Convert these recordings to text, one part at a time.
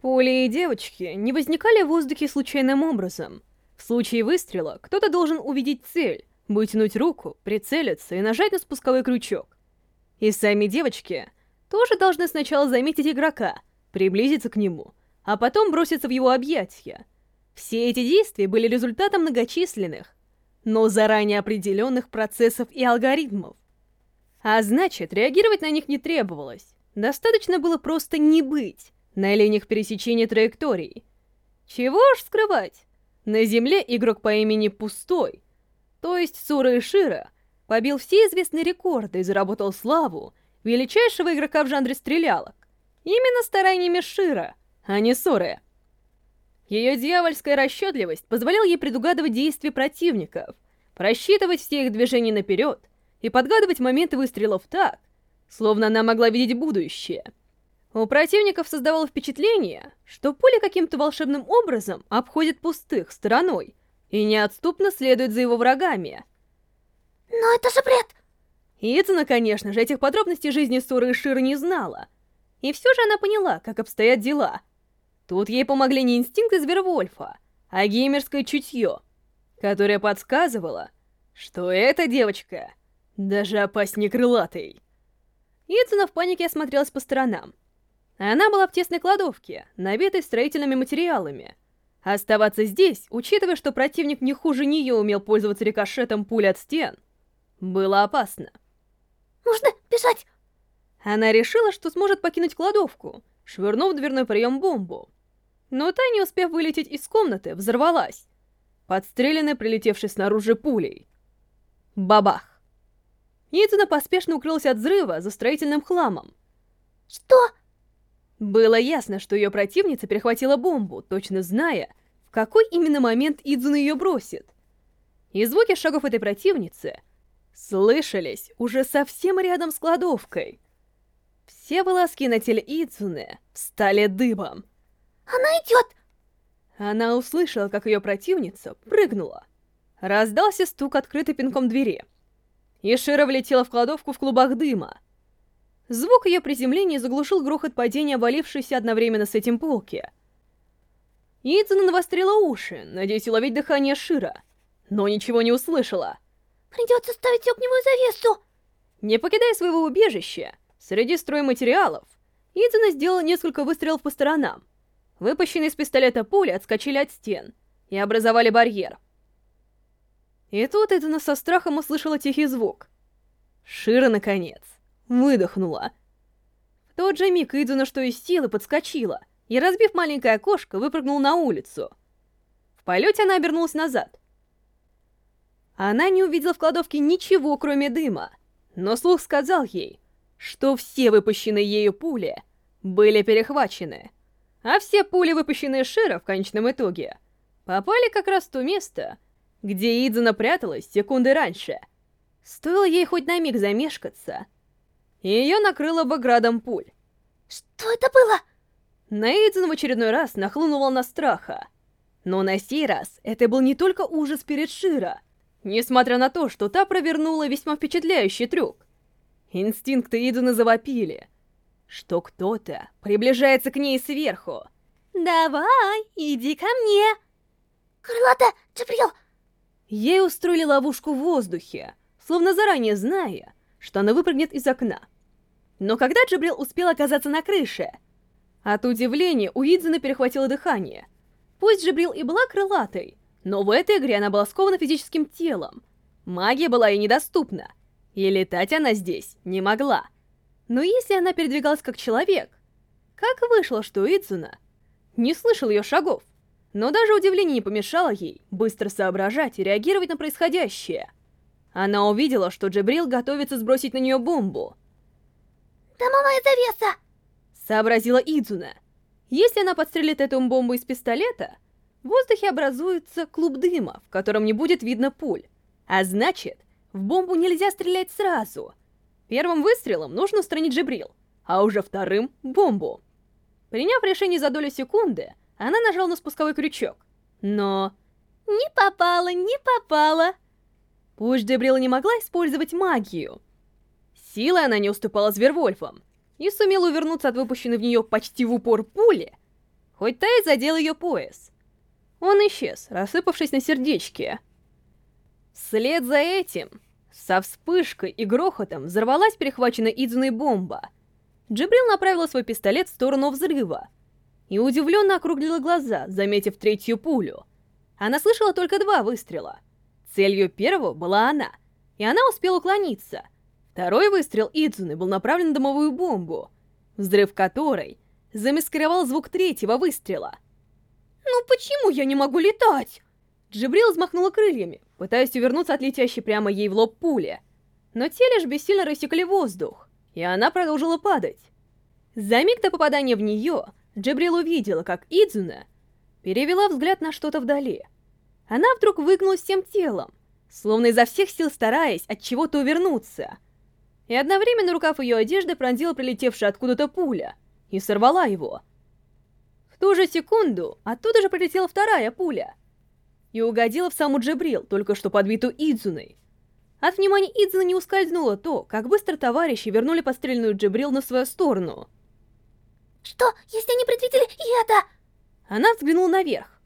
Пули и девочки не возникали в воздухе случайным образом. В случае выстрела кто-то должен увидеть цель, вытянуть руку, прицелиться и нажать на спусковой крючок. И сами девочки тоже должны сначала заметить игрока, приблизиться к нему, а потом броситься в его объятия. Все эти действия были результатом многочисленных, но заранее определенных процессов и алгоритмов. А значит, реагировать на них не требовалось. Достаточно было просто не быть на линиях пересечения траекторий. Чего ж скрывать? На Земле игрок по имени Пустой, то есть Сура Ишира, побил все известные рекорды и заработал славу величайшего игрока в жанре стрелялок. Именно стараниями Шира, а не Суры. Ее дьявольская расчетливость позволяла ей предугадывать действия противников, просчитывать все их движения наперед и подгадывать моменты выстрелов так, словно она могла видеть будущее. У противников создавало впечатление, что пуля каким-то волшебным образом обходит пустых стороной и неотступно следует за его врагами. Но это же бред! Итана, конечно же, этих подробностей жизни Суры и Шира не знала. И все же она поняла, как обстоят дела — Тут ей помогли не инстинкты Звервольфа, а геймерское чутье, которое подсказывало, что эта девочка даже опаснее крылатой. Ицуна в панике осмотрелась по сторонам. Она была в тесной кладовке, набитой строительными материалами. Оставаться здесь, учитывая, что противник не хуже нее умел пользоваться рикошетом пуль от стен, было опасно. «Нужно бежать!» Она решила, что сможет покинуть кладовку, швырнув в дверной проем бомбу. Но та, не успев вылететь из комнаты, взорвалась, подстреленная прилетевшей снаружи пулей. Бабах! Итана поспешно укрылась от взрыва за строительным хламом. «Что?» Было ясно, что ее противница перехватила бомбу, точно зная, в какой именно момент Идзуна ее бросит. И звуки шагов этой противницы слышались уже совсем рядом с кладовкой. Все волоски на теле Идзуны стали дыбом. Она идет! Она услышала, как ее противница прыгнула. Раздался стук открытой пинком двери. Ишира влетела в кладовку в клубах дыма. Звук ее приземления заглушил грохот падения, обвалившейся одновременно с этим полки. Идзуна навострила уши, надеясь уловить дыхание Шира, но ничего не услышала. «Придется ставить огневую завесу!» Не покидая своего убежища, среди стройматериалов, Идзуна сделала несколько выстрелов по сторонам, Выпущенные из пистолета пули отскочили от стен и образовали барьер. И тут Эдена со страхом услышала тихий звук. Шира, наконец, выдохнула. В тот же миг Идзуна, что из силы, подскочила и, разбив маленькое окошко, выпрыгнула на улицу. В полете она обернулась назад. Она не увидела в кладовке ничего, кроме дыма, но слух сказал ей, что все выпущенные ею пули были перехвачены а все пули, выпущенные Шира в конечном итоге, попали как раз в то место, где Идзуна пряталась секунды раньше. Стоило ей хоть на миг замешкаться, и ее накрыло бы градом пуль. Что это было? На Идзуну в очередной раз нахлынула волна страха. Но на сей раз это был не только ужас перед Шира, несмотря на то, что та провернула весьма впечатляющий трюк. Инстинкты Идзуны завопили — что кто-то приближается к ней сверху. «Давай, иди ко мне!» «Крылата, Джабрил!» Ей устроили ловушку в воздухе, словно заранее зная, что она выпрыгнет из окна. Но когда Джабрил успел оказаться на крыше, от удивления у Идзуны перехватило дыхание. Пусть Джабрил и была крылатой, но в этой игре она была скована физическим телом. Магия была ей недоступна, и летать она здесь не могла. Но если она передвигалась как человек, как вышло, что Идзуна не слышал ее шагов? Но даже удивление не помешало ей быстро соображать и реагировать на происходящее. Она увидела, что Джабрил готовится сбросить на нее бомбу. «Дымовая завеса!» Сообразила Идзуна. Если она подстрелит эту бомбу из пистолета, в воздухе образуется клуб дыма, в котором не будет видно пуль. А значит, в бомбу нельзя стрелять сразу — Первым выстрелом нужно устранить Джибрил, а уже вторым — бомбу. Приняв решение за долю секунды, она нажала на спусковой крючок. Но... Не попала, не попала. Пусть Джибрил не могла использовать магию. Силой она не уступала Звервольфам и сумела увернуться от выпущенной в нее почти в упор пули. хоть та и задела ее пояс. Он исчез, рассыпавшись на сердечке. Вслед за этим, со вспышкой и грохотом, взорвалась перехваченная Идзуной бомба. Джибрил направила свой пистолет в сторону взрыва и удивленно округлила глаза, заметив третью пулю. Она слышала только два выстрела. Целью первого была она, и она успела уклониться. Второй выстрел Идзуны был направлен на домовую бомбу, взрыв которой замаскировал звук третьего выстрела. «Ну почему я не могу летать?» Джибрил взмахнула крыльями, пытаясь увернуться от летящей прямо ей в лоб пули. Но те лишь бессильно рассекли воздух, и она продолжила падать. За миг до попадания в нее Джибрил увидела, как Идзуна перевела взгляд на что-то вдали. Она вдруг выгнулась всем телом, словно изо всех сил стараясь от чего-то увернуться. И одновременно рукав ее одежды пронзила прилетевшая откуда-то пуля и сорвала его. В ту же секунду оттуда же прилетела вторая пуля и угодила в саму Джибрил, только что подбитую Идзуной. От внимания Идзуны не ускользнуло то, как быстро товарищи вернули подстреленную Джибрил на свою сторону. Что, если они предвидели и это? Она взглянула наверх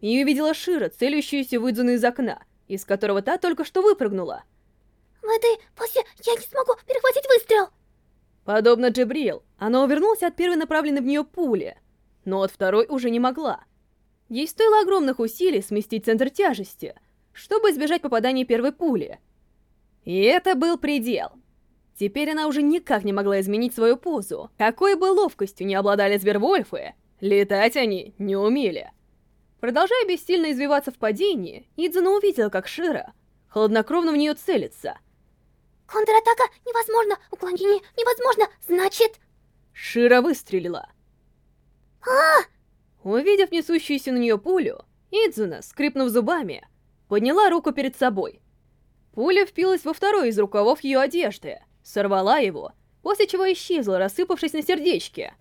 и увидела Шира, целящуюся в Идзуну из окна, из которого та только что выпрыгнула. В этой позе я не смогу перехватить выстрел. Подобно Джибрил, она увернулась от первой направленной в нее пули, но от второй уже не могла. Ей стоило огромных усилий сместить центр тяжести, чтобы избежать попадания первой пули. И это был предел. Теперь она уже никак не могла изменить свою позу. Какой бы ловкостью не обладали звервольфы, летать они не умели. Продолжая бессильно извиваться в падении, Идзуна увидела, как Шира хладнокровно в нее целится. Контратака невозможно, уклонение невозможно, значит... Шира выстрелила. А! Увидев несущуюся на нее пулю, Идзуна, скрипнув зубами, подняла руку перед собой. Пуля впилась во второй из рукавов ее одежды, сорвала его, после чего исчезла, рассыпавшись на сердечке.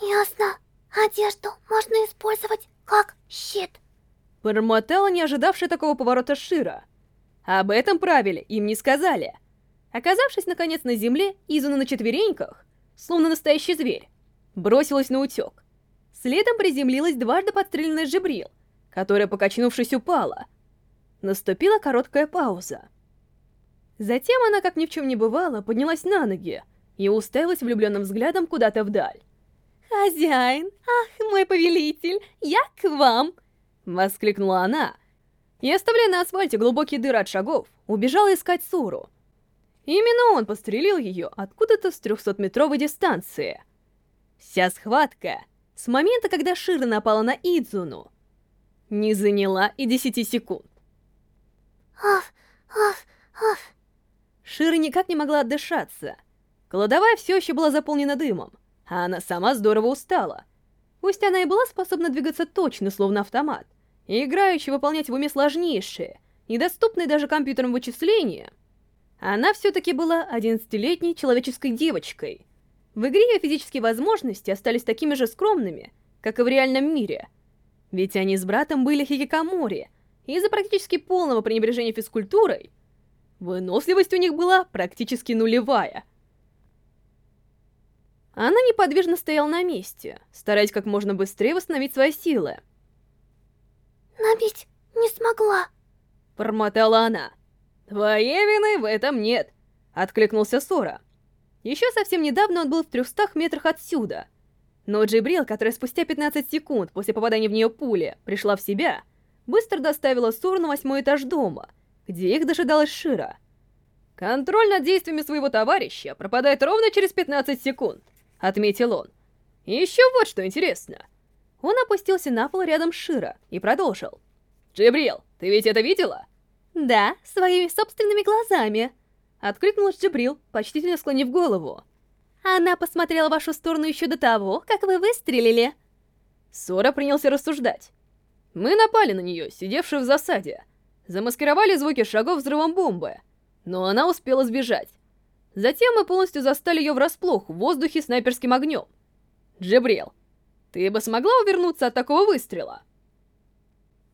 Ясно. Одежду можно использовать как щит. Бормотала не ожидавшая такого поворота Шира. Об этом правиле им не сказали. Оказавшись, наконец, на земле, Изуна на четвереньках, словно настоящий зверь, бросилась на утек. Следом приземлилась дважды подстреленная Джибрил, которая, покачнувшись, упала. Наступила короткая пауза. Затем она, как ни в чем не бывало, поднялась на ноги и уставилась влюбленным взглядом куда-то вдаль. «Хозяин! Ах, мой повелитель! Я к вам!» Воскликнула она, и, оставляя на асфальте глубокие дыры от шагов, убежала искать Суру. Именно он пострелил ее откуда-то с 300-метровой дистанции. Вся схватка, с момента, когда Шира напала на Идзуну, не заняла и 10 секунд. Оф, оф, оф. Шира никак не могла отдышаться. Кладовая все еще была заполнена дымом, а она сама здорово устала. Пусть она и была способна двигаться точно, словно автомат, и играюще выполнять в уме сложнейшие, недоступные даже компьютерам вычисления, она все-таки была 11-летней человеческой девочкой. В игре ее физические возможности остались такими же скромными, как и в реальном мире. Ведь они с братом были хикикамори, и из-за практически полного пренебрежения физкультурой, выносливость у них была практически нулевая. Она неподвижно стояла на месте, стараясь как можно быстрее восстановить свои силы. Набить не смогла. Промотала она. Твоей вины в этом нет, откликнулся Сора. Еще совсем недавно он был в 300 метрах отсюда. Но Джибрил, которая спустя 15 секунд после попадания в нее пули пришла в себя, быстро доставила Сору на восьмой этаж дома, где их дожидалась Шира. Контроль над действиями своего товарища пропадает ровно через 15 секунд отметил он. Еще вот что интересно. Он опустился на пол рядом с Шира и продолжил. «Джибрил, ты ведь это видела?» «Да, своими собственными глазами», — откликнулась Джибрил, почтительно склонив голову. «Она посмотрела в вашу сторону еще до того, как вы выстрелили». Сора принялся рассуждать. Мы напали на нее, сидевшую в засаде. Замаскировали звуки шагов взрывом бомбы. Но она успела сбежать. Затем мы полностью застали ее врасплох в воздухе снайперским огнем. Джебрил, ты бы смогла увернуться от такого выстрела?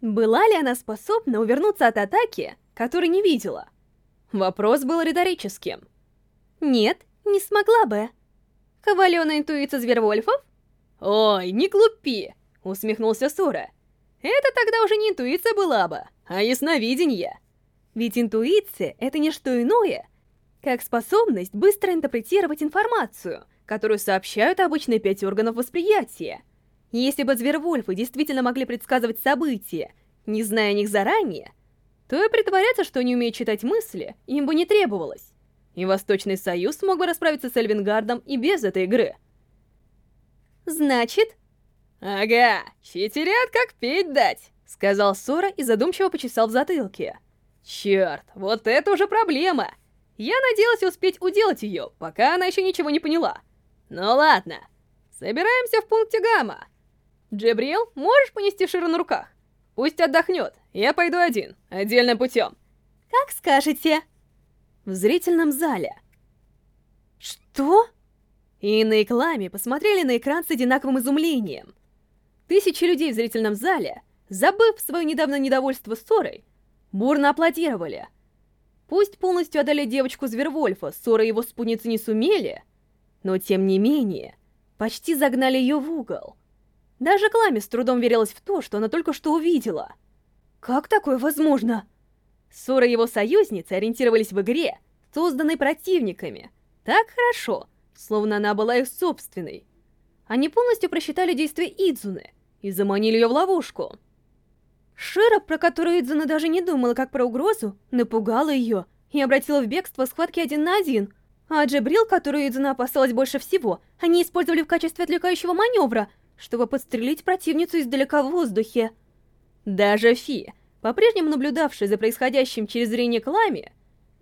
Была ли она способна увернуться от атаки, которой не видела? Вопрос был риторическим. Нет, не смогла бы. Хваленая интуиция звервольфов? Ой, не глупи, усмехнулся Сора. Это тогда уже не интуиция была бы, а ясновидение. Ведь интуиция — это не что иное, как способность быстро интерпретировать информацию, которую сообщают обычные пять органов восприятия. Если бы Звервольфы действительно могли предсказывать события, не зная о них заранее, то и притворяться, что не умеют читать мысли, им бы не требовалось. И Восточный Союз смог бы расправиться с Эльвингардом и без этой игры. Значит... Ага, читерят как петь дать, сказал Сора и задумчиво почесал в затылке. Черт, вот это уже проблема. Я надеялась успеть уделать ее, пока она еще ничего не поняла. Ну ладно, собираемся в пункте Гамма. Джебрил, можешь понести Шира на руках? Пусть отдохнет, я пойду один, отдельным путем. Как скажете. В зрительном зале. Что? Инна и Клами посмотрели на экран с одинаковым изумлением. Тысячи людей в зрительном зале, забыв свое недавнее недовольство ссорой, бурно аплодировали. Пусть полностью одолеть девочку Звервольфа Сора его спутницы не сумели, но тем не менее, почти загнали ее в угол. Даже Клами с трудом верилась в то, что она только что увидела. Как такое возможно? Сора его союзницы ориентировались в игре, созданной противниками, так хорошо, словно она была их собственной. Они полностью просчитали действия Идзуны и заманили ее в ловушку. Шира, про которую Идзуна даже не думала как про угрозу, напугала ее и обратила в бегство схватки один на один. А Джебрил, которую Идзуна опасалась больше всего, они использовали в качестве отвлекающего маневра, чтобы подстрелить противницу издалека в воздухе. Даже Фи, по-прежнему наблюдавшая за происходящим через зрение Клами,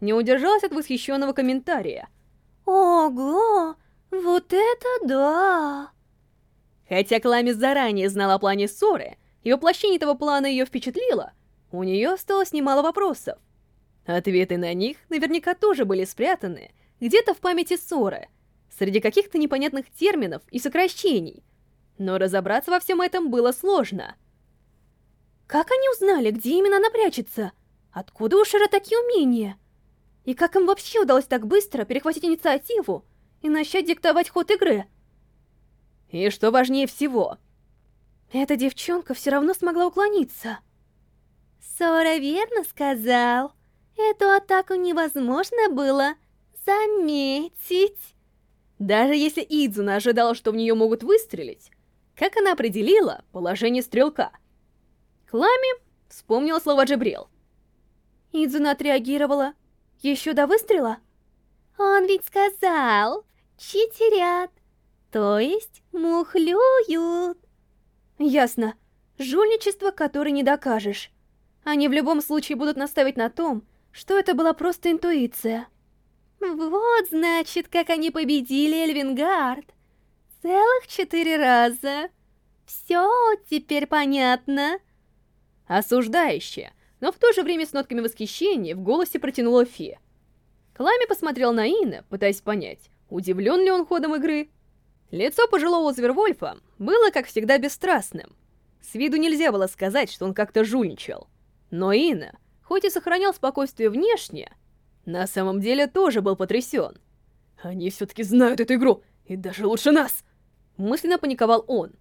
не удержалась от восхищенного комментария. «Ого, вот это да!» Хотя Клами заранее знала о плане ссоры, и воплощение этого плана ее впечатлило, у нее осталось немало вопросов. Ответы на них наверняка тоже были спрятаны где-то в памяти ссоры, среди каких-то непонятных терминов и сокращений. Но разобраться во всем этом было сложно. Как они узнали, где именно она прячется? Откуда у Шира такие умения? И как им вообще удалось так быстро перехватить инициативу и начать диктовать ход игры? И что важнее всего, эта девчонка все равно смогла уклониться. Сора верно сказал. Эту атаку невозможно было заметить. Даже если Идзуна ожидала, что в нее могут выстрелить, как она определила положение стрелка? Клами вспомнила слова Джебрил. Идзуна отреагировала еще до выстрела? Он ведь сказал, читерят, то есть мухлюют. Ясно. Жульничество, которое не докажешь. Они в любом случае будут наставить на том, что это была просто интуиция. Вот, значит, как они победили Эльвингард. Целых четыре раза. Все теперь понятно. Осуждающе, но в то же время с нотками восхищения в голосе протянула Фи. Клами посмотрел на Инна, пытаясь понять, удивлен ли он ходом игры Лицо пожилого Звервольфа было, как всегда, бесстрастным. С виду нельзя было сказать, что он как-то жульничал. Но Инна, хоть и сохранял спокойствие внешне, на самом деле тоже был потрясен. «Они все-таки знают эту игру, и даже лучше нас!» Мысленно паниковал он.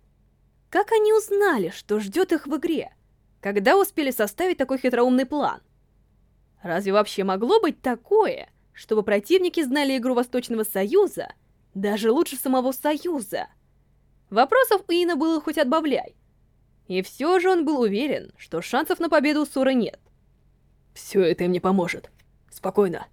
Как они узнали, что ждет их в игре? Когда успели составить такой хитроумный план? Разве вообще могло быть такое, чтобы противники знали игру Восточного Союза даже лучше самого Союза. Вопросов у Ина было хоть отбавляй. И все же он был уверен, что шансов на победу у Сура нет. Все это им не поможет. Спокойно.